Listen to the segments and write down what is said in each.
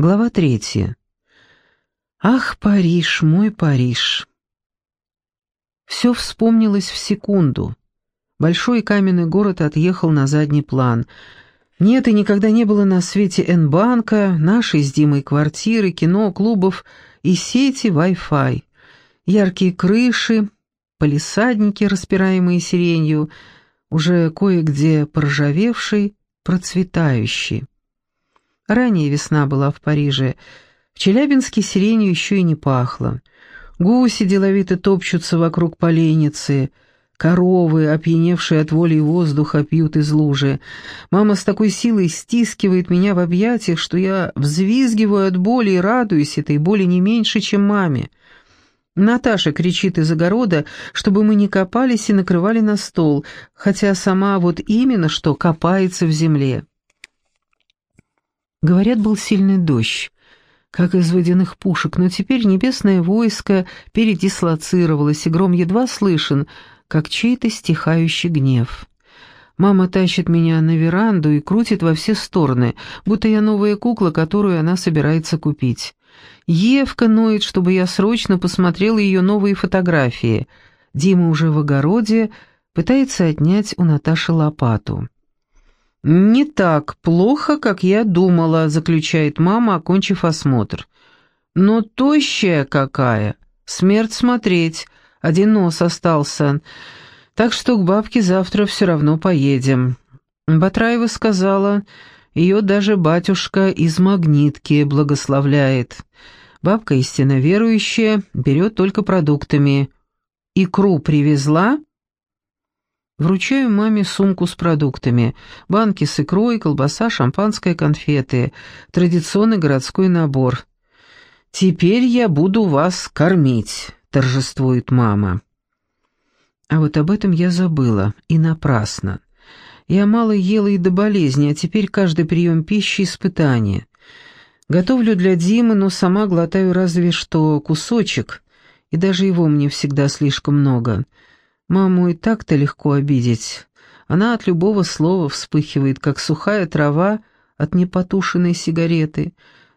Глава третья. Ах, Париж, мой Париж. Все вспомнилось в секунду. Большой каменный город отъехал на задний план. Нет и никогда не было на свете Н-банка, нашей с Димой квартиры, кино, клубов и сети Wi-Fi. Яркие крыши, полисадники, распираемые сиренью, уже кое-где поржавевший, процветающий. Ранее весна была в Париже. В Челябинске сиренью еще и не пахло. Гуси деловито топчутся вокруг поленницы, коровы, опьяневшие от воли воздуха, пьют из лужи. Мама с такой силой стискивает меня в объятиях, что я взвизгиваю от боли и радуюсь этой боли не меньше, чем маме. Наташа кричит из огорода, чтобы мы не копались и накрывали на стол, хотя сама вот именно что копается в земле. Говорят, был сильный дождь, как из водяных пушек, но теперь небесное войско передислоцировалось, и гром едва слышен, как чей-то стихающий гнев. Мама тащит меня на веранду и крутит во все стороны, будто я новая кукла, которую она собирается купить. Евка ноет, чтобы я срочно посмотрела ее новые фотографии. Дима уже в огороде, пытается отнять у Наташи лопату. «Не так плохо, как я думала», — заключает мама, окончив осмотр. «Но тощая какая! Смерть смотреть, один нос остался. Так что к бабке завтра все равно поедем». Батраева сказала, ее даже батюшка из магнитки благословляет. Бабка истинно верующая, берет только продуктами. «Икру привезла?» Вручаю маме сумку с продуктами. Банки с икрой, колбаса, шампанское, конфеты. Традиционный городской набор. «Теперь я буду вас кормить», — торжествует мама. А вот об этом я забыла, и напрасно. Я мало ела и до болезни, а теперь каждый прием пищи — испытание. Готовлю для Димы, но сама глотаю разве что кусочек, и даже его мне всегда слишком много — Маму и так-то легко обидеть. Она от любого слова вспыхивает, как сухая трава от непотушенной сигареты.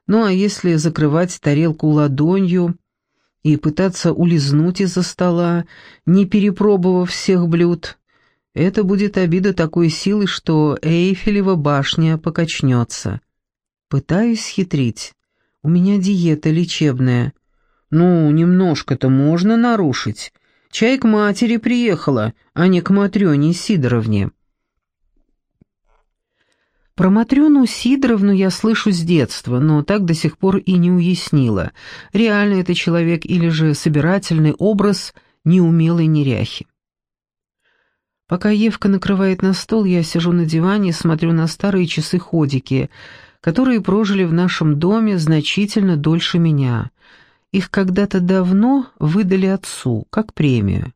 Ну а если закрывать тарелку ладонью и пытаться улизнуть из-за стола, не перепробовав всех блюд, это будет обида такой силы, что Эйфелева башня покачнется. Пытаюсь хитрить. У меня диета лечебная. Ну, немножко-то можно нарушить. Чай к матери приехала, а не к Матрёне Сидоровне. Про Матрёну Сидоровну я слышу с детства, но так до сих пор и не уяснила, реально это человек или же собирательный образ неумелой неряхи. Пока Евка накрывает на стол, я сижу на диване и смотрю на старые часы-ходики, которые прожили в нашем доме значительно дольше меня — их когда-то давно выдали отцу, как премию.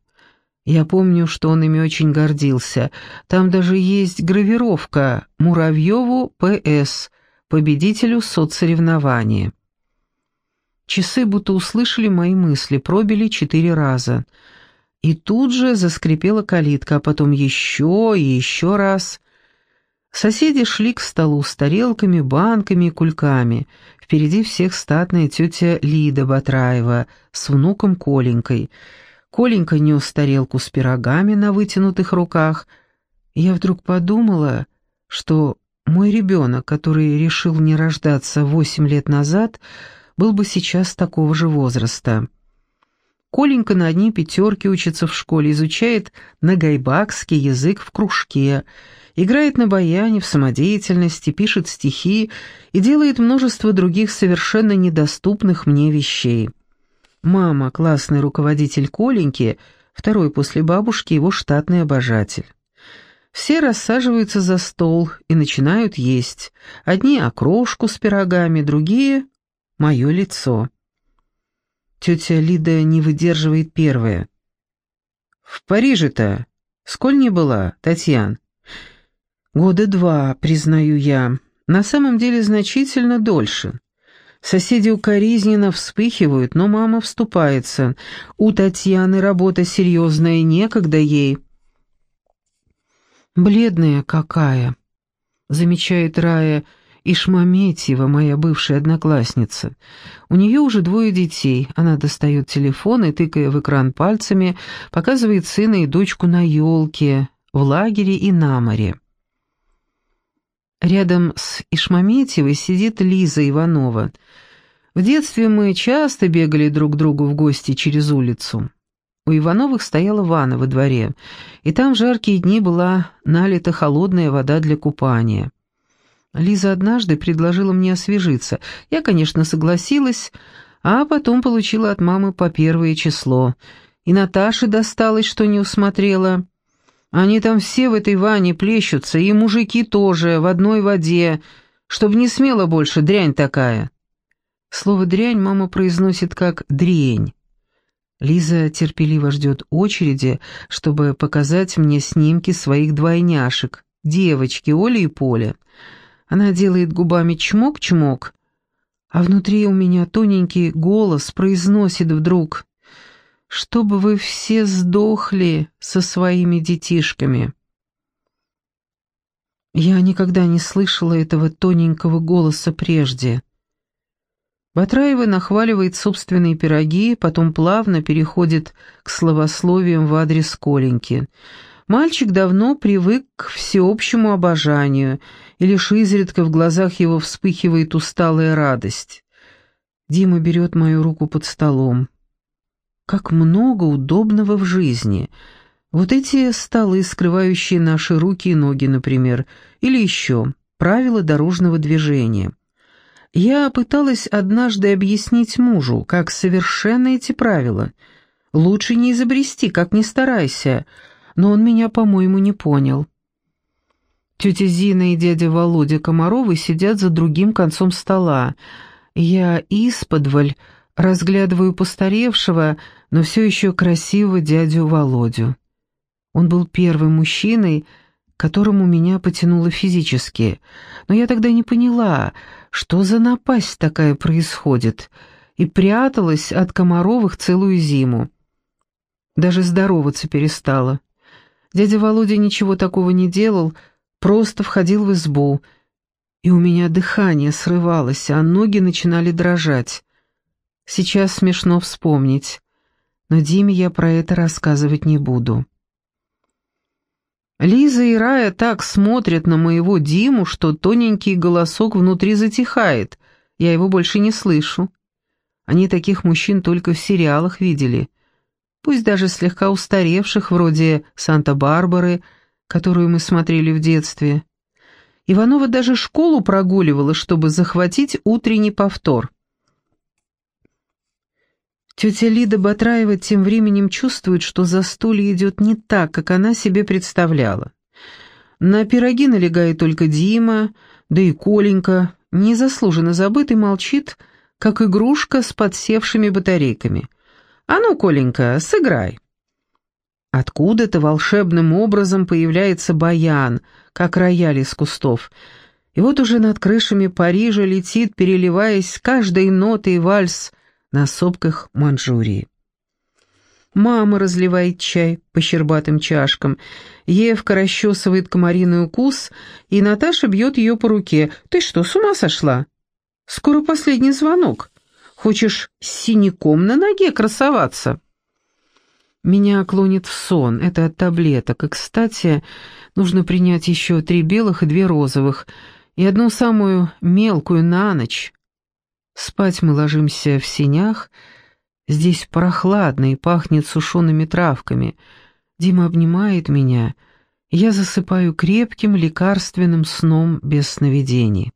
Я помню, что он ими очень гордился. Там даже есть гравировка «Муравьеву П.С., победителю соцсоревнования». Часы будто услышали мои мысли, пробили четыре раза. И тут же заскрипела калитка, а потом еще и еще раз. Соседи шли к столу с тарелками, банками и кульками. Впереди всех статная тетя Лида Батраева с внуком Коленькой. Коленька нес тарелку с пирогами на вытянутых руках. Я вдруг подумала, что мой ребенок, который решил не рождаться восемь лет назад, был бы сейчас такого же возраста. Коленька на одни пятерки учится в школе, изучает нагайбакский язык в кружке — играет на баяне, в самодеятельности, пишет стихи и делает множество других совершенно недоступных мне вещей. Мама, классный руководитель Коленьки, второй после бабушки его штатный обожатель. Все рассаживаются за стол и начинают есть. Одни окрошку с пирогами, другие — мое лицо. Тетя Лида не выдерживает первая. «В Париже-то сколь не была, Татьян?» Года два, признаю я. На самом деле значительно дольше. Соседи укоризненно вспыхивают, но мама вступается. У Татьяны работа серьезная, некогда ей. «Бледная какая», — замечает Рая, Ишмаметьева, моя бывшая одноклассница. У нее уже двое детей. Она достает телефон и, тыкая в экран пальцами, показывает сына и дочку на елке, в лагере и на море. Рядом с Ишмаметьевой сидит Лиза Иванова. В детстве мы часто бегали друг к другу в гости через улицу. У Ивановых стояла ванна во дворе, и там в жаркие дни была налита холодная вода для купания. Лиза однажды предложила мне освежиться. Я, конечно, согласилась, а потом получила от мамы по первое число. И Наташе досталось, что не усмотрела. Они там все в этой ванне плещутся, и мужики тоже, в одной воде, чтобы не смело больше, дрянь такая. Слово «дрянь» мама произносит как «дрень». Лиза терпеливо ждет очереди, чтобы показать мне снимки своих двойняшек, девочки Оли и Поля. Она делает губами чмок-чмок, а внутри у меня тоненький голос произносит вдруг «Чтобы вы все сдохли со своими детишками». Я никогда не слышала этого тоненького голоса прежде. Батраева нахваливает собственные пироги, потом плавно переходит к словословиям в адрес Коленьки — Мальчик давно привык к всеобщему обожанию, и лишь изредка в глазах его вспыхивает усталая радость. Дима берет мою руку под столом. Как много удобного в жизни. Вот эти столы, скрывающие наши руки и ноги, например, или еще правила дорожного движения. Я пыталась однажды объяснить мужу, как совершенно эти правила. Лучше не изобрести, как ни старайся, но он меня, по-моему, не понял. Тетя Зина и дядя Володя Комаровы сидят за другим концом стола. Я исподволь разглядываю постаревшего, но все еще красивого дядю Володю. Он был первым мужчиной, которому меня потянуло физически, но я тогда не поняла, что за напасть такая происходит, и пряталась от Комаровых целую зиму. Даже здороваться перестала. Дядя Володя ничего такого не делал, просто входил в избу, и у меня дыхание срывалось, а ноги начинали дрожать. Сейчас смешно вспомнить, но Диме я про это рассказывать не буду. Лиза и Рая так смотрят на моего Диму, что тоненький голосок внутри затихает, я его больше не слышу. Они таких мужчин только в сериалах видели пусть даже слегка устаревших, вроде «Санта-Барбары», которую мы смотрели в детстве. Иванова даже школу прогуливала, чтобы захватить утренний повтор. Тетя Лида Батраева тем временем чувствует, что застолье идет не так, как она себе представляла. На пироги налегает только Дима, да и Коленька, незаслуженно забытый, молчит, как игрушка с подсевшими батарейками. «А ну, Коленька, сыграй». Откуда-то волшебным образом появляется баян, как рояль из кустов. И вот уже над крышами Парижа летит, переливаясь каждой нотой вальс на сопках Манчжурии. Мама разливает чай по щербатым чашкам, Евка расчесывает комариный укус, и Наташа бьет ее по руке. «Ты что, с ума сошла? Скоро последний звонок». Хочешь с синяком на ноге красоваться?» Меня клонит в сон, это от таблеток, и, кстати, нужно принять еще три белых и две розовых, и одну самую мелкую на ночь. Спать мы ложимся в синях, здесь прохладно и пахнет сушеными травками. Дима обнимает меня, я засыпаю крепким лекарственным сном без сновидений.